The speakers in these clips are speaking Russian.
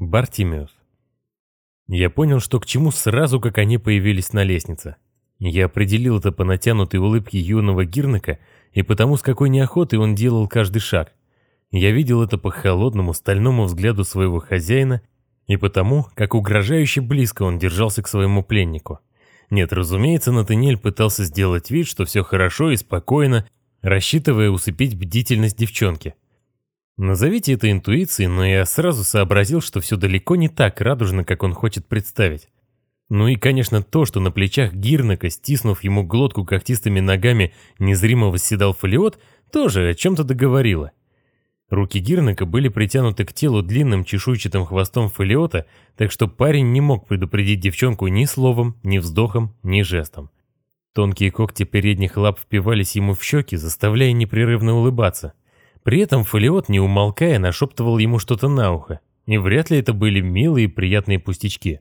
Бартимеус. Я понял, что к чему сразу, как они появились на лестнице. Я определил это по натянутой улыбке юного Гирнака и потому, с какой неохотой он делал каждый шаг. Я видел это по холодному стальному взгляду своего хозяина и потому, как угрожающе близко он держался к своему пленнику. Нет, разумеется, Натаниэль пытался сделать вид, что все хорошо и спокойно, рассчитывая усыпить бдительность девчонки. Назовите это интуицией, но я сразу сообразил, что все далеко не так радужно, как он хочет представить. Ну и, конечно, то, что на плечах Гирнака, стиснув ему глотку когтистыми ногами, незримо восседал фолиот, тоже о чем-то договорило. Руки Гирнака были притянуты к телу длинным чешуйчатым хвостом фолиота, так что парень не мог предупредить девчонку ни словом, ни вздохом, ни жестом. Тонкие когти передних лап впивались ему в щеки, заставляя непрерывно улыбаться. При этом Фолиот, не умолкая, нашептывал ему что-то на ухо. И вряд ли это были милые и приятные пустячки.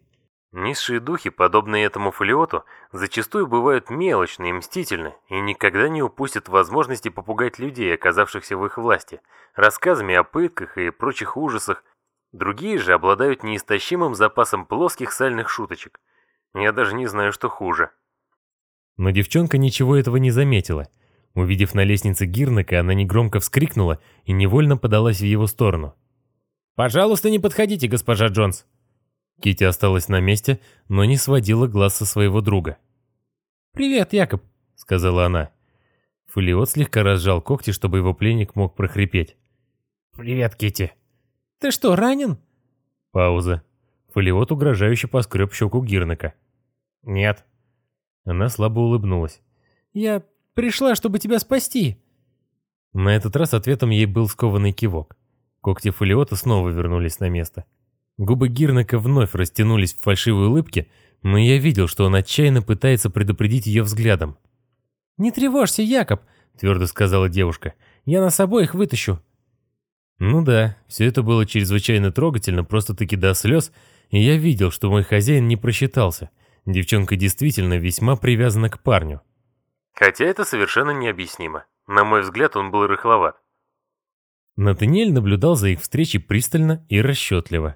Низшие духи, подобные этому Фолиоту, зачастую бывают мелочны и мстительны, и никогда не упустят возможности попугать людей, оказавшихся в их власти, рассказами о пытках и прочих ужасах. Другие же обладают неистощимым запасом плоских сальных шуточек. Я даже не знаю, что хуже. Но девчонка ничего этого не заметила – Увидев на лестнице Гирнака, она негромко вскрикнула и невольно подалась в его сторону. «Пожалуйста, не подходите, госпожа Джонс!» Кити осталась на месте, но не сводила глаз со своего друга. «Привет, Якоб», — сказала она. Фолиот слегка разжал когти, чтобы его пленник мог прохрипеть. «Привет, Кити. «Ты что, ранен?» Пауза. Фолиот угрожающе поскреб щеку Гирнака. «Нет». Она слабо улыбнулась. «Я Пришла, чтобы тебя спасти!» На этот раз ответом ей был скованный кивок. Когти Фолиота снова вернулись на место. Губы Гирнака вновь растянулись в фальшивой улыбке, но я видел, что он отчаянно пытается предупредить ее взглядом. «Не тревожься, Якоб», — твердо сказала девушка. «Я нас обоих вытащу». Ну да, все это было чрезвычайно трогательно, просто-таки до слез, и я видел, что мой хозяин не просчитался. Девчонка действительно весьма привязана к парню. Хотя это совершенно необъяснимо. На мой взгляд, он был рыхловат. Натаниэль наблюдал за их встречей пристально и расчетливо.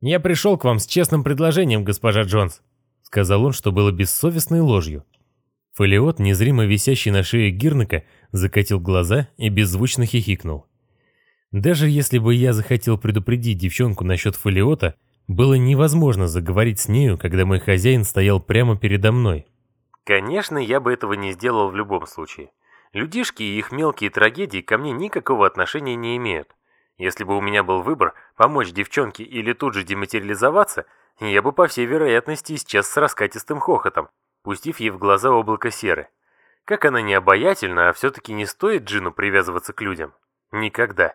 «Я пришел к вам с честным предложением, госпожа Джонс», сказал он, что было бессовестной ложью. Фолиот, незримо висящий на шее Гирнака, закатил глаза и беззвучно хихикнул. Даже если бы я захотел предупредить девчонку насчет Фолиота, было невозможно заговорить с нею, когда мой хозяин стоял прямо передо мной. Конечно, я бы этого не сделал в любом случае. Людишки и их мелкие трагедии ко мне никакого отношения не имеют. Если бы у меня был выбор, помочь девчонке или тут же дематериализоваться, я бы по всей вероятности исчез с раскатистым хохотом, пустив ей в глаза облако серы. Как она не обаятельна, а все-таки не стоит Джину привязываться к людям. Никогда.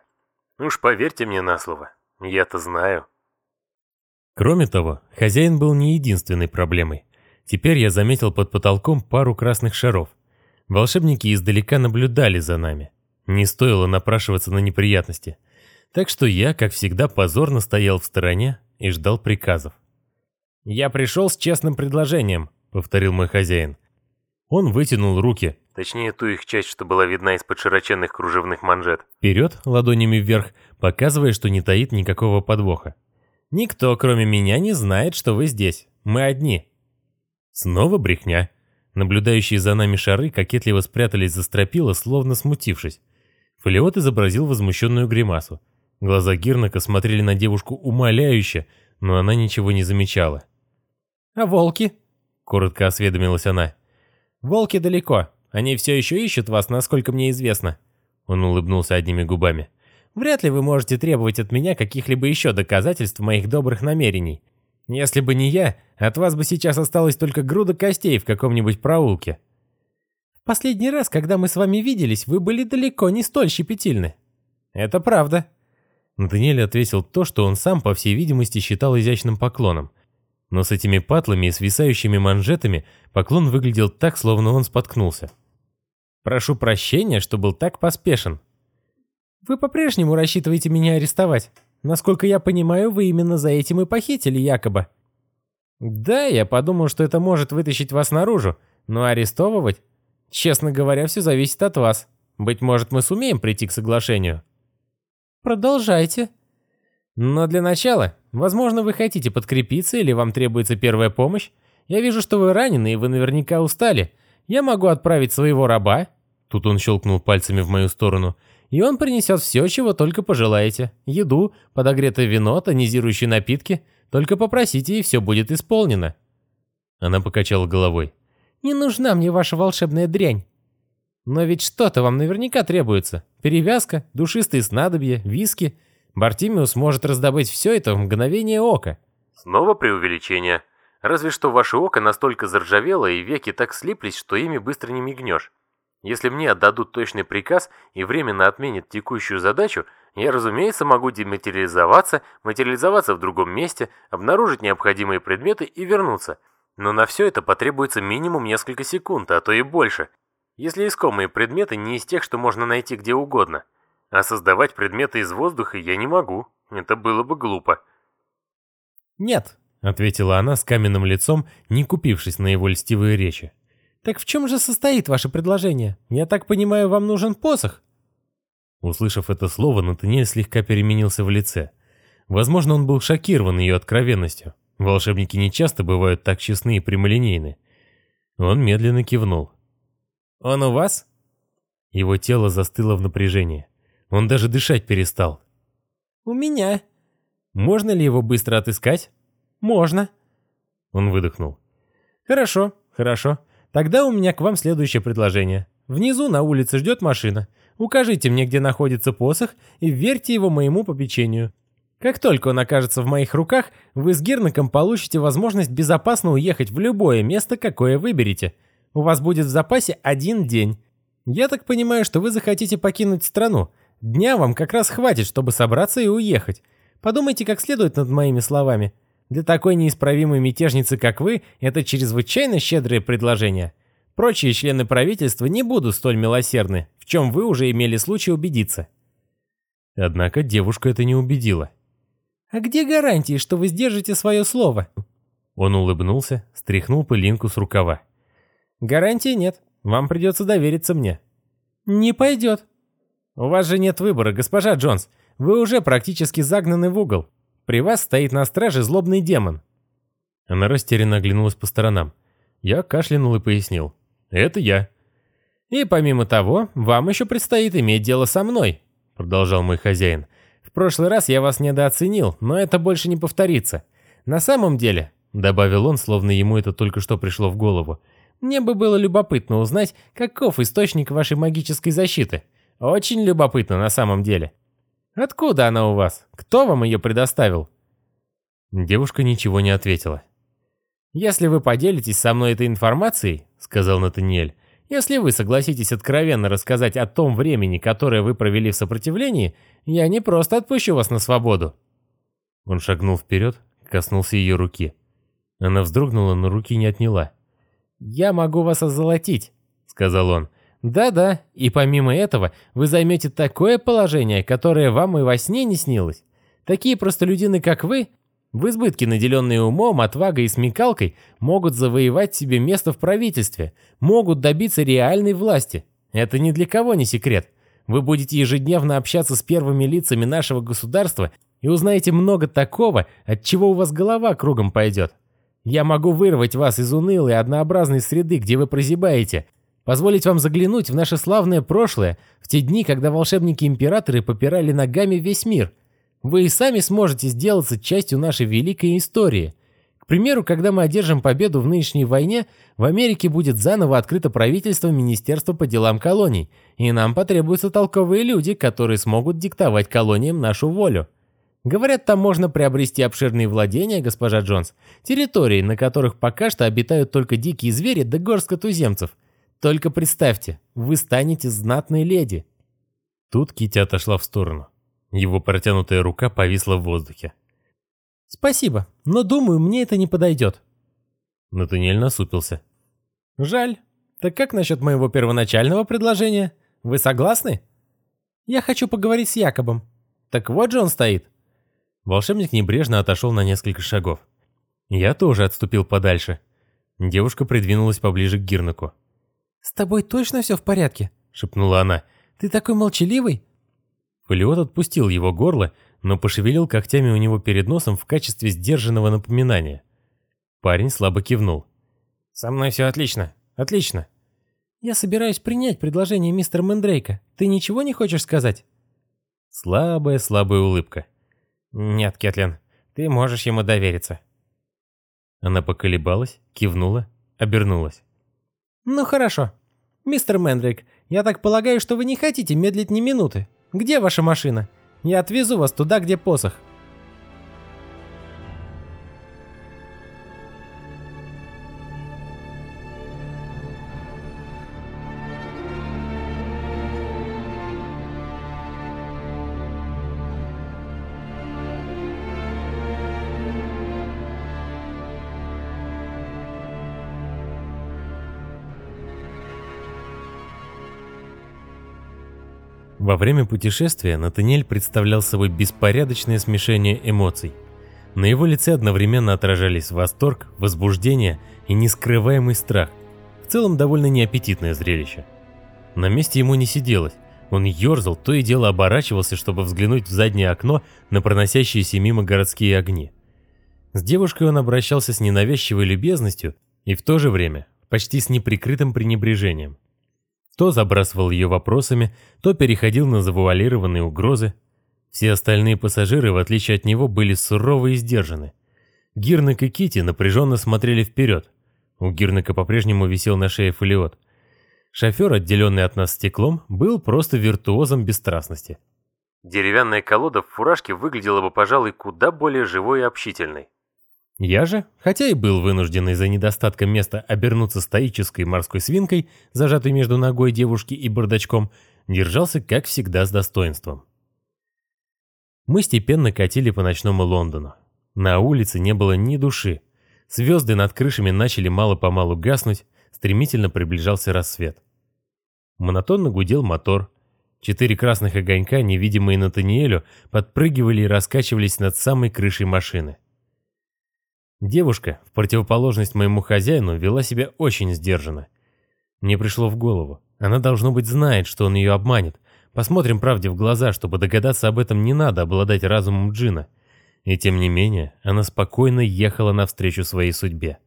Уж поверьте мне на слово, я-то знаю. Кроме того, хозяин был не единственной проблемой. Теперь я заметил под потолком пару красных шаров. Волшебники издалека наблюдали за нами. Не стоило напрашиваться на неприятности. Так что я, как всегда, позорно стоял в стороне и ждал приказов. «Я пришел с честным предложением», — повторил мой хозяин. Он вытянул руки, точнее ту их часть, что была видна из-под широченных кружевных манжет, вперед, ладонями вверх, показывая, что не таит никакого подвоха. «Никто, кроме меня, не знает, что вы здесь. Мы одни. Снова брехня. Наблюдающие за нами шары кокетливо спрятались за стропила, словно смутившись. Фолиот изобразил возмущенную гримасу. Глаза Гирнака смотрели на девушку умоляюще, но она ничего не замечала. «А волки?» — коротко осведомилась она. «Волки далеко. Они все еще ищут вас, насколько мне известно». Он улыбнулся одними губами. «Вряд ли вы можете требовать от меня каких-либо еще доказательств моих добрых намерений. Если бы не я, от вас бы сейчас осталась только груда костей в каком-нибудь проулке. Последний раз, когда мы с вами виделись, вы были далеко не столь щепетильны. Это правда. Натаниэль ответил то, что он сам, по всей видимости, считал изящным поклоном. Но с этими патлами и свисающими манжетами поклон выглядел так, словно он споткнулся. «Прошу прощения, что был так поспешен». «Вы по-прежнему рассчитываете меня арестовать?» Насколько я понимаю, вы именно за этим и похитили якобы. Да, я подумал, что это может вытащить вас наружу, но арестовывать? Честно говоря, все зависит от вас. Быть может, мы сумеем прийти к соглашению. Продолжайте. Но для начала Возможно, вы хотите подкрепиться или вам требуется первая помощь? Я вижу, что вы ранены и вы наверняка устали. Я могу отправить своего раба». Тут он щелкнул пальцами в мою сторону. «И он принесет все, чего только пожелаете. Еду, подогретое вино, тонизирующие напитки. Только попросите, и все будет исполнено». Она покачала головой. «Не нужна мне ваша волшебная дрянь. Но ведь что-то вам наверняка требуется. Перевязка, душистые снадобья, виски. Бартимиус может раздобыть все это в мгновение ока». Снова преувеличение. Разве что ваше око настолько заржавело и веки так слиплись, что ими быстро не мигнешь. Если мне отдадут точный приказ и временно отменят текущую задачу, я, разумеется, могу дематериализоваться, материализоваться в другом месте, обнаружить необходимые предметы и вернуться. Но на все это потребуется минимум несколько секунд, а то и больше. Если искомые предметы не из тех, что можно найти где угодно. А создавать предметы из воздуха я не могу. Это было бы глупо. «Нет, ответила она с каменным лицом, не купившись на его льстивые речи. «Так в чем же состоит ваше предложение? Я так понимаю, вам нужен посох?» Услышав это слово, Натаниэль слегка переменился в лице. Возможно, он был шокирован ее откровенностью. Волшебники не часто бывают так честны и прямолинейны. Он медленно кивнул. «Он у вас?» Его тело застыло в напряжении. Он даже дышать перестал. «У меня». «Можно ли его быстро отыскать?» «Можно». Он выдохнул. «Хорошо, хорошо. Тогда у меня к вам следующее предложение. Внизу на улице ждет машина. Укажите мне, где находится посох, и верьте его моему попечению. Как только он окажется в моих руках, вы с Гирнаком получите возможность безопасно уехать в любое место, какое выберете. У вас будет в запасе один день. Я так понимаю, что вы захотите покинуть страну. Дня вам как раз хватит, чтобы собраться и уехать. Подумайте как следует над моими словами. Для такой неисправимой мятежницы, как вы, это чрезвычайно щедрое предложение. Прочие члены правительства не будут столь милосердны, в чем вы уже имели случай убедиться. Однако девушка это не убедила. «А где гарантии, что вы сдержите свое слово?» Он улыбнулся, стряхнул пылинку с рукава. «Гарантии нет. Вам придется довериться мне». «Не пойдет». «У вас же нет выбора, госпожа Джонс. Вы уже практически загнаны в угол. При вас стоит на страже злобный демон». Она растерянно оглянулась по сторонам. Я кашлянул и пояснил. «Это я». «И помимо того, вам еще предстоит иметь дело со мной», продолжал мой хозяин. «В прошлый раз я вас недооценил, но это больше не повторится. На самом деле», добавил он, словно ему это только что пришло в голову, «мне бы было любопытно узнать, каков источник вашей магической защиты. Очень любопытно на самом деле». «Откуда она у вас? Кто вам ее предоставил?» Девушка ничего не ответила. «Если вы поделитесь со мной этой информацией», — сказал Натаниэль, «если вы согласитесь откровенно рассказать о том времени, которое вы провели в сопротивлении, я не просто отпущу вас на свободу». Он шагнул вперед, коснулся ее руки. Она вздрогнула, но руки не отняла. «Я могу вас озолотить», — сказал он. Да-да, и помимо этого вы займете такое положение, которое вам и во сне не снилось. Такие простолюдины, как вы, в избытке наделенные умом, отвагой и смекалкой, могут завоевать себе место в правительстве, могут добиться реальной власти. Это ни для кого не секрет. Вы будете ежедневно общаться с первыми лицами нашего государства и узнаете много такого, от чего у вас голова кругом пойдет. Я могу вырвать вас из унылой однообразной среды, где вы прозябаете, Позволить вам заглянуть в наше славное прошлое, в те дни, когда волшебники-императоры попирали ногами весь мир. Вы и сами сможете сделаться частью нашей великой истории. К примеру, когда мы одержим победу в нынешней войне, в Америке будет заново открыто правительство Министерства по делам колоний, и нам потребуются толковые люди, которые смогут диктовать колониям нашу волю. Говорят, там можно приобрести обширные владения, госпожа Джонс, территории, на которых пока что обитают только дикие звери да горстка туземцев – только представьте, вы станете знатной леди». Тут Кити отошла в сторону. Его протянутая рука повисла в воздухе. «Спасибо, но думаю, мне это не подойдет». Натаниэль насупился. «Жаль. Так как насчет моего первоначального предложения? Вы согласны?» «Я хочу поговорить с Якобом. Так вот же он стоит». Волшебник небрежно отошел на несколько шагов. Я тоже отступил подальше. Девушка придвинулась поближе к Гирнаку. «С тобой точно все в порядке?» — шепнула она. «Ты такой молчаливый?» Полиот отпустил его горло, но пошевелил когтями у него перед носом в качестве сдержанного напоминания. Парень слабо кивнул. «Со мной все отлично, отлично». «Я собираюсь принять предложение мистера Мендрейка. Ты ничего не хочешь сказать?» Слабая, слабая улыбка. «Нет, Кэтлин, ты можешь ему довериться». Она поколебалась, кивнула, обернулась. «Ну хорошо. Мистер Мендрейк, я так полагаю, что вы не хотите медлить ни минуты. Где ваша машина? Я отвезу вас туда, где посох». Во время путешествия Натаниэль представлял собой беспорядочное смешение эмоций. На его лице одновременно отражались восторг, возбуждение и нескрываемый страх. В целом довольно неаппетитное зрелище. На месте ему не сиделось. Он ерзал, то и дело оборачивался, чтобы взглянуть в заднее окно на проносящиеся мимо городские огни. С девушкой он обращался с ненавязчивой любезностью и в то же время почти с неприкрытым пренебрежением. То забрасывал ее вопросами, то переходил на завуалированные угрозы. Все остальные пассажиры, в отличие от него, были суровы и сдержаны. Гирнак и Кити напряженно смотрели вперед. У Гирнака по-прежнему висел на шее фолиот. Шофер, отделенный от нас стеклом, был просто виртуозом бесстрастности. Деревянная колода в фуражке выглядела бы, пожалуй, куда более живой и общительной. Я же, хотя и был вынужден из-за недостатка места обернуться стоической морской свинкой, зажатой между ногой девушки и бардачком, держался, как всегда, с достоинством. Мы степенно катили по ночному Лондону. На улице не было ни души. Звезды над крышами начали мало-помалу гаснуть, стремительно приближался рассвет. Монотонно гудел мотор. Четыре красных огонька, невидимые Натаниэлю, подпрыгивали и раскачивались над самой крышей машины. Девушка, в противоположность моему хозяину, вела себя очень сдержанно. Мне пришло в голову. Она, должно быть, знает, что он ее обманет. Посмотрим правде в глаза, чтобы догадаться об этом не надо обладать разумом Джина. И тем не менее, она спокойно ехала навстречу своей судьбе.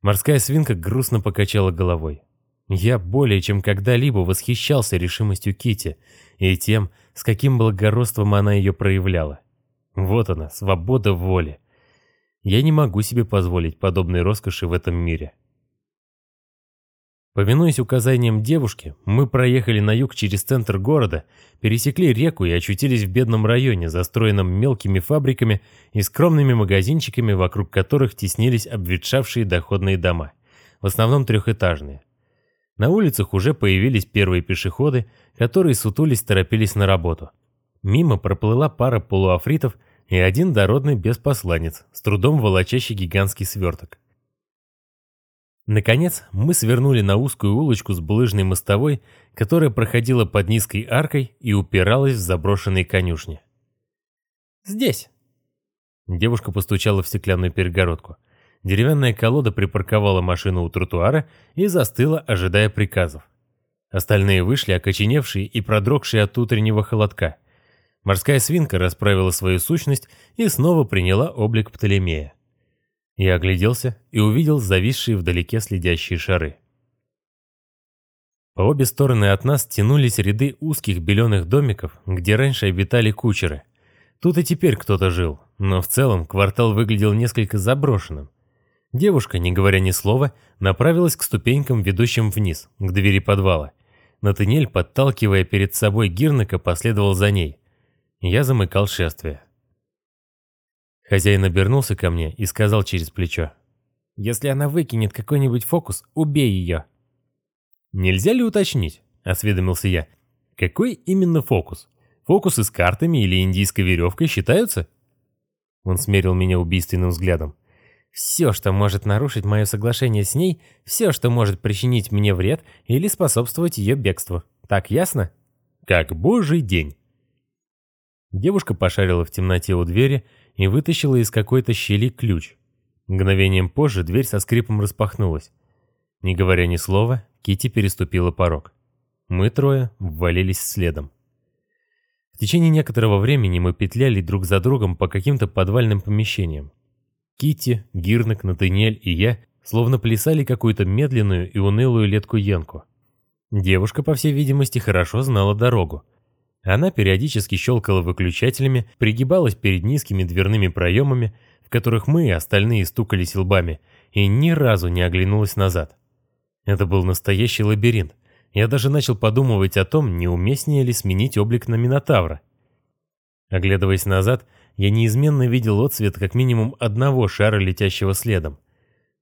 Морская свинка грустно покачала головой. Я более чем когда-либо восхищался решимостью Кити и тем, с каким благородством она ее проявляла. Вот она, свобода воли. Я не могу себе позволить подобной роскоши в этом мире. Повинуясь указаниям девушки, мы проехали на юг через центр города, пересекли реку и очутились в бедном районе, застроенном мелкими фабриками и скромными магазинчиками, вокруг которых теснились обветшавшие доходные дома, в основном трехэтажные. На улицах уже появились первые пешеходы, которые сутулись торопились на работу. Мимо проплыла пара полуафритов и один дородный беспосланец, с трудом волочащий гигантский сверток. Наконец, мы свернули на узкую улочку с булыжной мостовой, которая проходила под низкой аркой и упиралась в заброшенные конюшни. «Здесь!» Девушка постучала в стеклянную перегородку. Деревянная колода припарковала машину у тротуара и застыла, ожидая приказов. Остальные вышли, окоченевшие и продрогшие от утреннего холодка. Морская свинка расправила свою сущность и снова приняла облик Птолемея. Я огляделся и увидел зависшие вдалеке следящие шары. По обе стороны от нас тянулись ряды узких беленых домиков, где раньше обитали кучеры. Тут и теперь кто-то жил, но в целом квартал выглядел несколько заброшенным. Девушка, не говоря ни слова, направилась к ступенькам, ведущим вниз, к двери подвала. Натанель, подталкивая перед собой Гирнака, последовал за ней. Я замыкал шествие. Хозяин обернулся ко мне и сказал через плечо. «Если она выкинет какой-нибудь фокус, убей ее». «Нельзя ли уточнить?» – осведомился я. «Какой именно фокус? Фокусы с картами или индийской веревкой считаются?» Он смерил меня убийственным взглядом. «Все, что может нарушить мое соглашение с ней, все, что может причинить мне вред или способствовать ее бегству. Так ясно?» «Как божий день!» Девушка пошарила в темноте у двери и вытащила из какой-то щели ключ. Мгновением позже дверь со скрипом распахнулась. Не говоря ни слова, Кити переступила порог. Мы трое ввалились следом. В течение некоторого времени мы петляли друг за другом по каким-то подвальным помещениям. Китти, Гирнак, Натаниэль и я словно плясали какую-то медленную и унылую летку-янку. Девушка, по всей видимости, хорошо знала дорогу. Она периодически щелкала выключателями, пригибалась перед низкими дверными проемами, в которых мы и остальные стукались лбами, и ни разу не оглянулась назад. Это был настоящий лабиринт. Я даже начал подумывать о том, неуместнее ли сменить облик на Минотавра. Оглядываясь назад, я неизменно видел отсвет как минимум одного шара, летящего следом.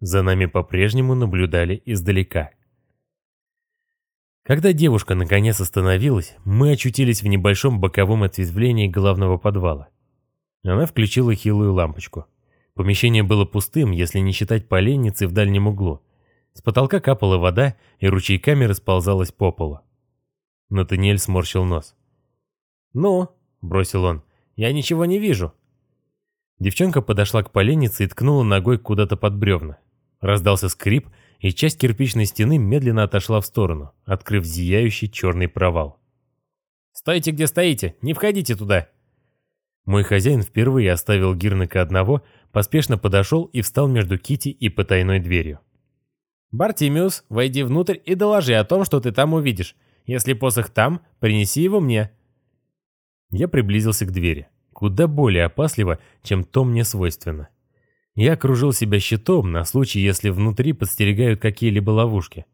За нами по-прежнему наблюдали издалека. Когда девушка наконец остановилась, мы очутились в небольшом боковом ответвлении главного подвала. Она включила хилую лампочку. Помещение было пустым, если не считать поленницы в дальнем углу. С потолка капала вода и ручейками расползалась по полу. Натаниэль сморщил нос. «Ну», — бросил он, — «я ничего не вижу». Девчонка подошла к поленнице и ткнула ногой куда-то под бревна. Раздался скрип, и часть кирпичной стены медленно отошла в сторону, открыв зияющий черный провал. «Стойте, где стоите! Не входите туда!» Мой хозяин впервые оставил Гирнака одного, поспешно подошел и встал между Кити и потайной дверью. «Бартимиус, войди внутрь и доложи о том, что ты там увидишь. Если посох там, принеси его мне». Я приблизился к двери, куда более опасливо, чем то мне свойственно. Я окружил себя щитом на случай, если внутри подстерегают какие-либо ловушки.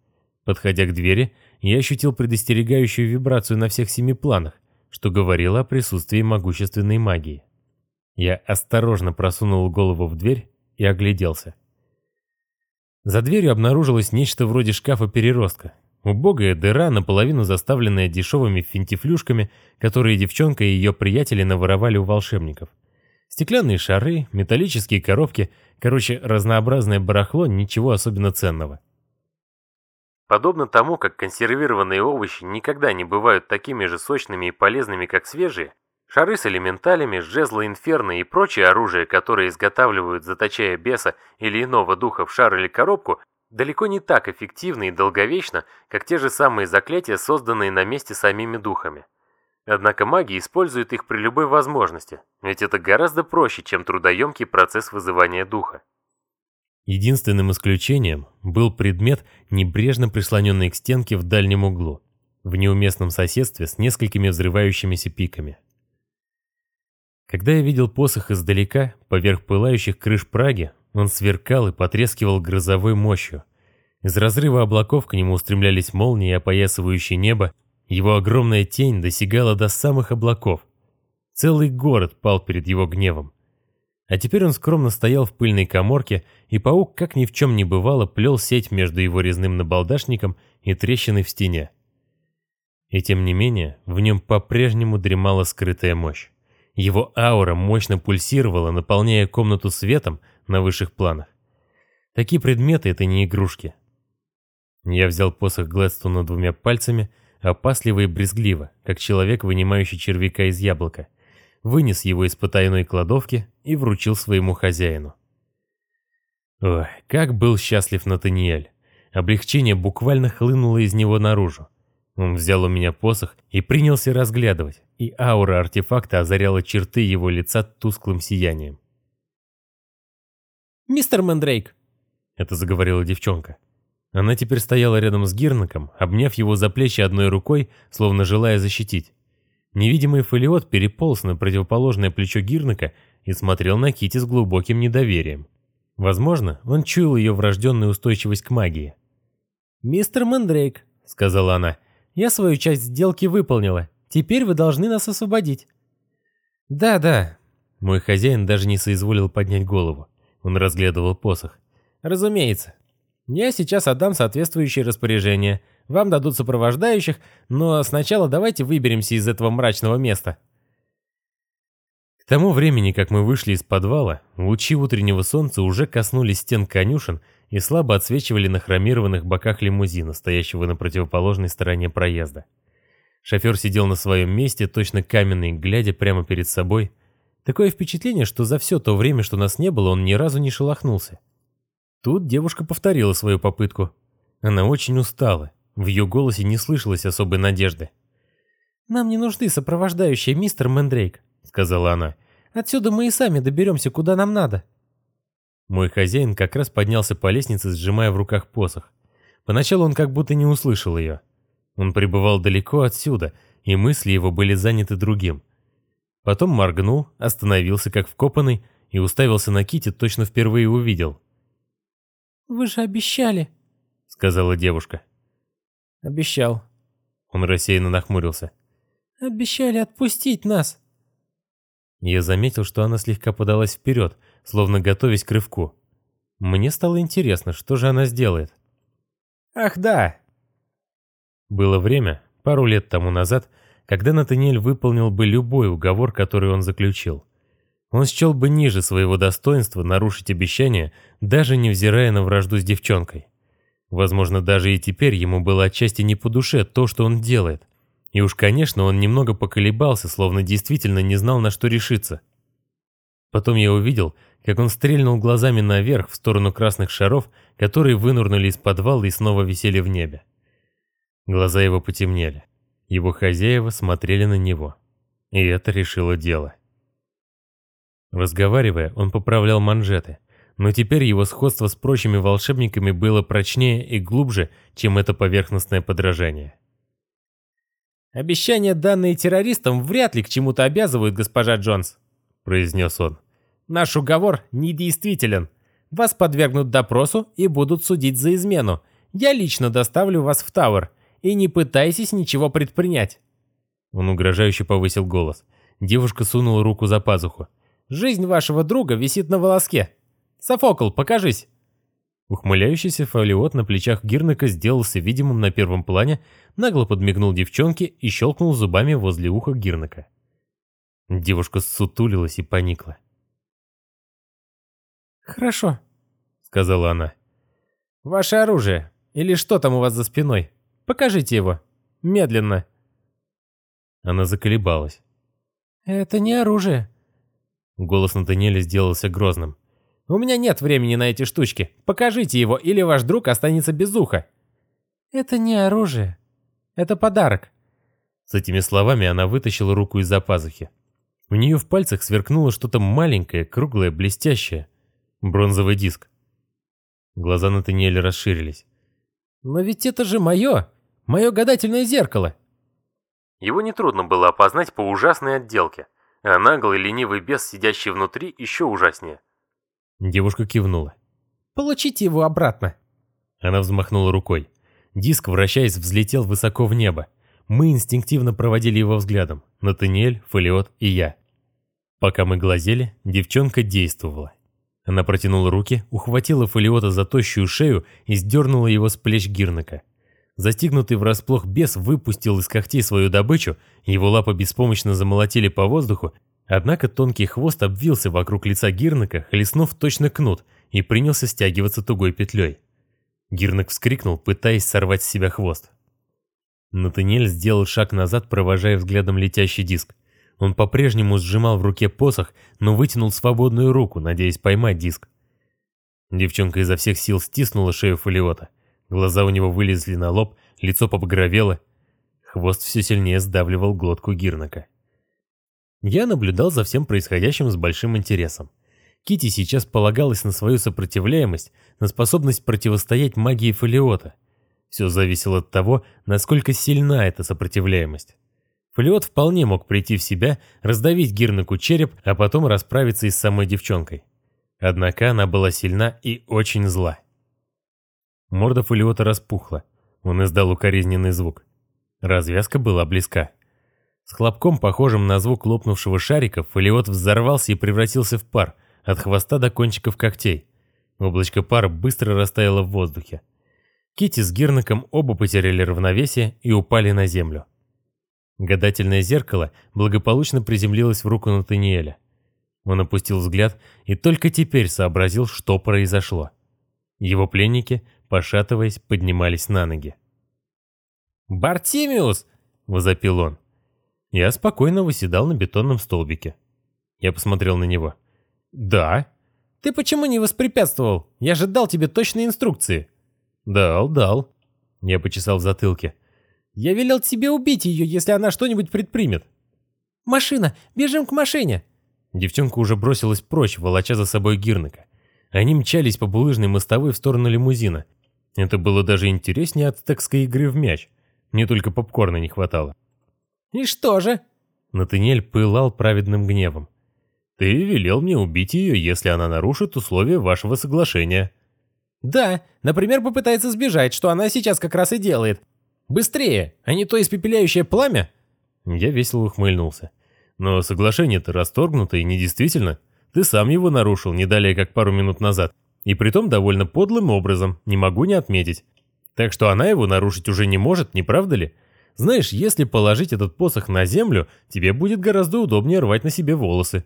Подходя к двери, я ощутил предостерегающую вибрацию на всех семи планах, что говорило о присутствии могущественной магии. Я осторожно просунул голову в дверь и огляделся. За дверью обнаружилось нечто вроде шкафа-переростка. Убогая дыра, наполовину заставленная дешевыми финтифлюшками, которые девчонка и ее приятели наворовали у волшебников. Стеклянные шары, металлические коробки, короче, разнообразное барахло, ничего особенно ценного. Подобно тому, как консервированные овощи никогда не бывают такими же сочными и полезными, как свежие, шары с элементалями, жезлы инферно и прочее оружие, которое изготавливают, заточая беса или иного духа в шар или коробку, далеко не так эффективно и долговечно, как те же самые заклятия, созданные на месте самими духами. Однако маги используют их при любой возможности, ведь это гораздо проще, чем трудоемкий процесс вызывания духа. Единственным исключением был предмет, небрежно прислоненный к стенке в дальнем углу, в неуместном соседстве с несколькими взрывающимися пиками. Когда я видел посох издалека, поверх пылающих крыш Праги, он сверкал и потрескивал грозовой мощью. Из разрыва облаков к нему устремлялись молнии, опоясывающие небо, его огромная тень досягала до самых облаков. Целый город пал перед его гневом. А теперь он скромно стоял в пыльной коморке, и паук, как ни в чем не бывало, плел сеть между его резным набалдашником и трещиной в стене. И тем не менее, в нем по-прежнему дремала скрытая мощь. Его аура мощно пульсировала, наполняя комнату светом на высших планах. Такие предметы — это не игрушки. Я взял посох Глэдстона двумя пальцами — опасливо и брезгливо, как человек, вынимающий червяка из яблока, вынес его из потайной кладовки и вручил своему хозяину. Ой, как был счастлив Натаниэль. Облегчение буквально хлынуло из него наружу. Он взял у меня посох и принялся разглядывать, и аура артефакта озаряла черты его лица тусклым сиянием. «Мистер Мэндрейк!» — это заговорила девчонка. Она теперь стояла рядом с Гирнаком, обняв его за плечи одной рукой, словно желая защитить. Невидимый фолиот переполз на противоположное плечо Гирнака и смотрел на Кити с глубоким недоверием. Возможно, он чуял ее врожденную устойчивость к магии. «Мистер Мэндрейк», — сказала она, — «я свою часть сделки выполнила. Теперь вы должны нас освободить». «Да, да». Мой хозяин даже не соизволил поднять голову. Он разглядывал посох. «Разумеется. Я сейчас отдам соответствующие распоряжения. Вам дадут сопровождающих, но сначала давайте выберемся из этого мрачного места. К тому времени, как мы вышли из подвала, лучи утреннего солнца уже коснулись стен конюшен и слабо отсвечивали на хромированных боках лимузина, стоящего на противоположной стороне проезда. Шофер сидел на своем месте, точно каменный, глядя прямо перед собой. Такое впечатление, что за все то время, что нас не было, он ни разу не шелохнулся. Тут девушка повторила свою попытку. Она очень устала. В ее голосе не слышалось особой надежды. «Нам не нужны сопровождающие, мистер Мэндрейк», — сказала она. «Отсюда мы и сами доберемся, куда нам надо». Мой хозяин как раз поднялся по лестнице, сжимая в руках посох. Поначалу он как будто не услышал ее. Он пребывал далеко отсюда, и мысли его были заняты другим. Потом моргнул, остановился как вкопанный и уставился на Кити, точно впервые увидел. «Вы же обещали», — сказала девушка. «Обещал». Он рассеянно нахмурился. «Обещали отпустить нас». Я заметил, что она слегка подалась вперед, словно готовясь к рывку. Мне стало интересно, что же она сделает. «Ах да!» Было время, пару лет тому назад, когда Натаниэль выполнил бы любой уговор, который он заключил. Он счел бы ниже своего достоинства нарушить обещание, даже невзирая на вражду с девчонкой. Возможно, даже и теперь ему было отчасти не по душе то, что он делает. И уж, конечно, он немного поколебался, словно действительно не знал, на что решиться. Потом я увидел, как он стрельнул глазами наверх в сторону красных шаров, которые вынурнули из подвала и снова висели в небе. Глаза его потемнели. Его хозяева смотрели на него. И это решило дело. Разговаривая, он поправлял манжеты, но теперь его сходство с прочими волшебниками было прочнее и глубже, чем это поверхностное подражание. «Обещания, данные террористам, вряд ли к чему-то обязывают, госпожа Джонс», — произнес он. «Наш уговор недействителен. Вас подвергнут допросу и будут судить за измену. Я лично доставлю вас в Тауэр, и не пытайтесь ничего предпринять». Он угрожающе повысил голос. Девушка сунула руку за пазуху. «Жизнь вашего друга висит на волоске. Софокл, покажись!» Ухмыляющийся фолиот на плечах Гирнака сделался видимым на первом плане, нагло подмигнул девчонке и щелкнул зубами возле уха Гирнака. Девушка сутулилась и поникла. «Хорошо», — сказала она. «Ваше оружие. Или что там у вас за спиной? Покажите его. Медленно». Она заколебалась. «Это не оружие». Голос Натаниэля сделался грозным. У меня нет времени на эти штучки. Покажите его, или ваш друг останется без уха». «Это не оружие. Это подарок». С этими словами она вытащила руку из-за пазухи. У нее в пальцах сверкнуло что-то маленькое, круглое, блестящее. Бронзовый диск. Глаза Натаниэля расширились. «Но ведь это же мое! Мое гадательное зеркало!» Его нетрудно было опознать по ужасной отделке, а наглый ленивый бес, сидящий внутри, еще ужаснее. Девушка кивнула. «Получите его обратно». Она взмахнула рукой. Диск, вращаясь, взлетел высоко в небо. Мы инстинктивно проводили его взглядом. Натаниэль, Фолиот и я. Пока мы глазели, девчонка действовала. Она протянула руки, ухватила Фолиота за тощую шею и сдернула его с плеч Гирнака. Застигнутый врасплох бес выпустил из когтей свою добычу, его лапы беспомощно замолотили по воздуху, Однако тонкий хвост обвился вокруг лица Гирнака, хлестнув точно кнут, и принялся стягиваться тугой петлей. Гирнак вскрикнул, пытаясь сорвать с себя хвост. Натаниэль сделал шаг назад, провожая взглядом летящий диск. Он по-прежнему сжимал в руке посох, но вытянул свободную руку, надеясь поймать диск. Девчонка изо всех сил стиснула шею Фолиота. Глаза у него вылезли на лоб, лицо побагровело. Хвост все сильнее сдавливал глотку Гирнака. Я наблюдал за всем происходящим с большим интересом. Кити сейчас полагалась на свою сопротивляемость, на способность противостоять магии Фолиота. Все зависело от того, насколько сильна эта сопротивляемость. Фолиот вполне мог прийти в себя, раздавить Гирнаку череп, а потом расправиться и с самой девчонкой. Однако она была сильна и очень зла. Морда Фолиота распухла. Он издал укоризненный звук. Развязка была близка. С хлопком, похожим на звук лопнувшего шарика, фолиот взорвался и превратился в пар, от хвоста до кончиков когтей. Облачко пара быстро растаяло в воздухе. Кити с Гирнаком оба потеряли равновесие и упали на землю. Гадательное зеркало благополучно приземлилось в руку Натаниэля. Он опустил взгляд и только теперь сообразил, что произошло. Его пленники, пошатываясь, поднимались на ноги. «Бартимиус!» — возопил он. Я спокойно выседал на бетонном столбике. Я посмотрел на него. «Да». «Ты почему не воспрепятствовал? Я же дал тебе точные инструкции». «Дал, дал». Я почесал в затылке. Я велел тебе убить ее, если она что-нибудь предпримет. Машина! Бежим к машине!» Девчонка уже бросилась прочь, волоча за собой Гирнека. Они мчались по булыжной мостовой в сторону лимузина. Это было даже интереснее ацтекской игры в мяч. Мне только попкорна не хватало. «И что же?» Натаниэль пылал праведным гневом. «Ты велел мне убить ее, если она нарушит условия вашего соглашения». «Да, например, попытается сбежать, что она сейчас как раз и делает. Быстрее, а не то испепеляющее пламя!» Я весело ухмыльнулся. «Но соглашение-то расторгнуто и недействительно. Ты сам его нарушил не далее, как пару минут назад. И притом довольно подлым образом, не могу не отметить. Так что она его нарушить уже не может, не правда ли? Знаешь, если положить этот посох на землю, тебе будет гораздо удобнее рвать на себе волосы».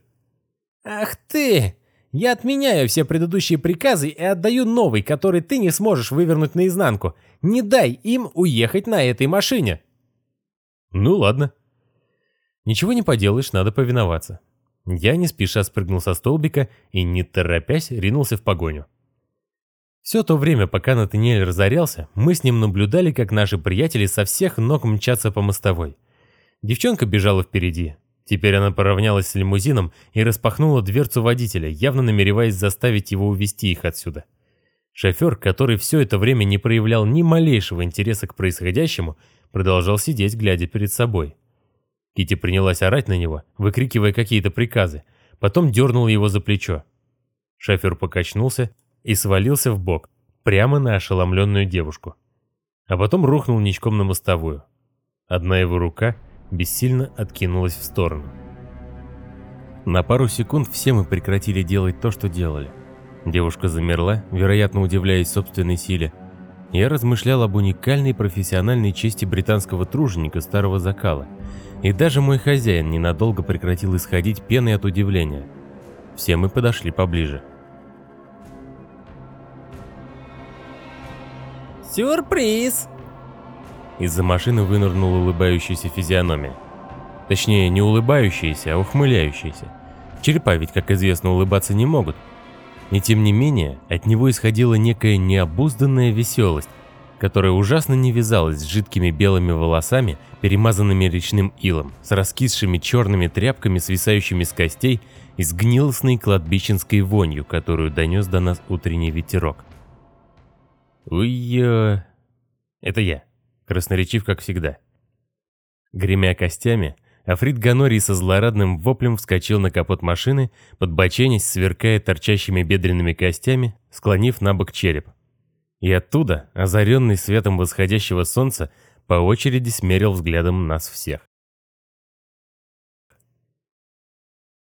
«Ах ты! Я отменяю все предыдущие приказы и отдаю новый, который ты не сможешь вывернуть наизнанку. Не дай им уехать на этой машине!» «Ну ладно». Ничего не поделаешь, надо повиноваться. Я не спеша спрыгнул со столбика и, не торопясь, ринулся в погоню. Все то время, пока Натаниэль разорялся, мы с ним наблюдали, как наши приятели со всех ног мчатся по мостовой. Девчонка бежала впереди. Теперь она поравнялась с лимузином и распахнула дверцу водителя, явно намереваясь заставить его увести их отсюда. Шофер, который все это время не проявлял ни малейшего интереса к происходящему, продолжал сидеть, глядя перед собой. Кити принялась орать на него, выкрикивая какие-то приказы, потом дернула его за плечо. Шофер покачнулся и свалился в бок, прямо на ошеломленную девушку. А потом рухнул ничком на мостовую. Одна его рука бессильно откинулась в сторону. На пару секунд все мы прекратили делать то, что делали. Девушка замерла, вероятно удивляясь собственной силе. Я размышлял об уникальной профессиональной чести британского труженика старого закала. И даже мой хозяин ненадолго прекратил исходить пеной от удивления. Все мы подошли поближе. «Сюрприз!» Из-за машины вынырнула улыбающаяся физиономия. Точнее, не улыбающаяся, а ухмыляющаяся. Черепа ведь, как известно, улыбаться не могут. И тем не менее, от него исходила некая необузданная веселость, которая ужасно не вязалась с жидкими белыми волосами, перемазанными речным илом, с раскисшими черными тряпками, свисающими с костей, и с гнилостной кладбищенской вонью, которую донес до нас утренний ветерок. Уй-ё... Это я. Красноречив, как всегда. Гремя костями, Африт Ганорий со злорадным воплем вскочил на капот машины, подбоченясь, сверкая торчащими бедренными костями, склонив на бок череп. И оттуда, озаренный светом восходящего солнца, по очереди смерил взглядом нас всех.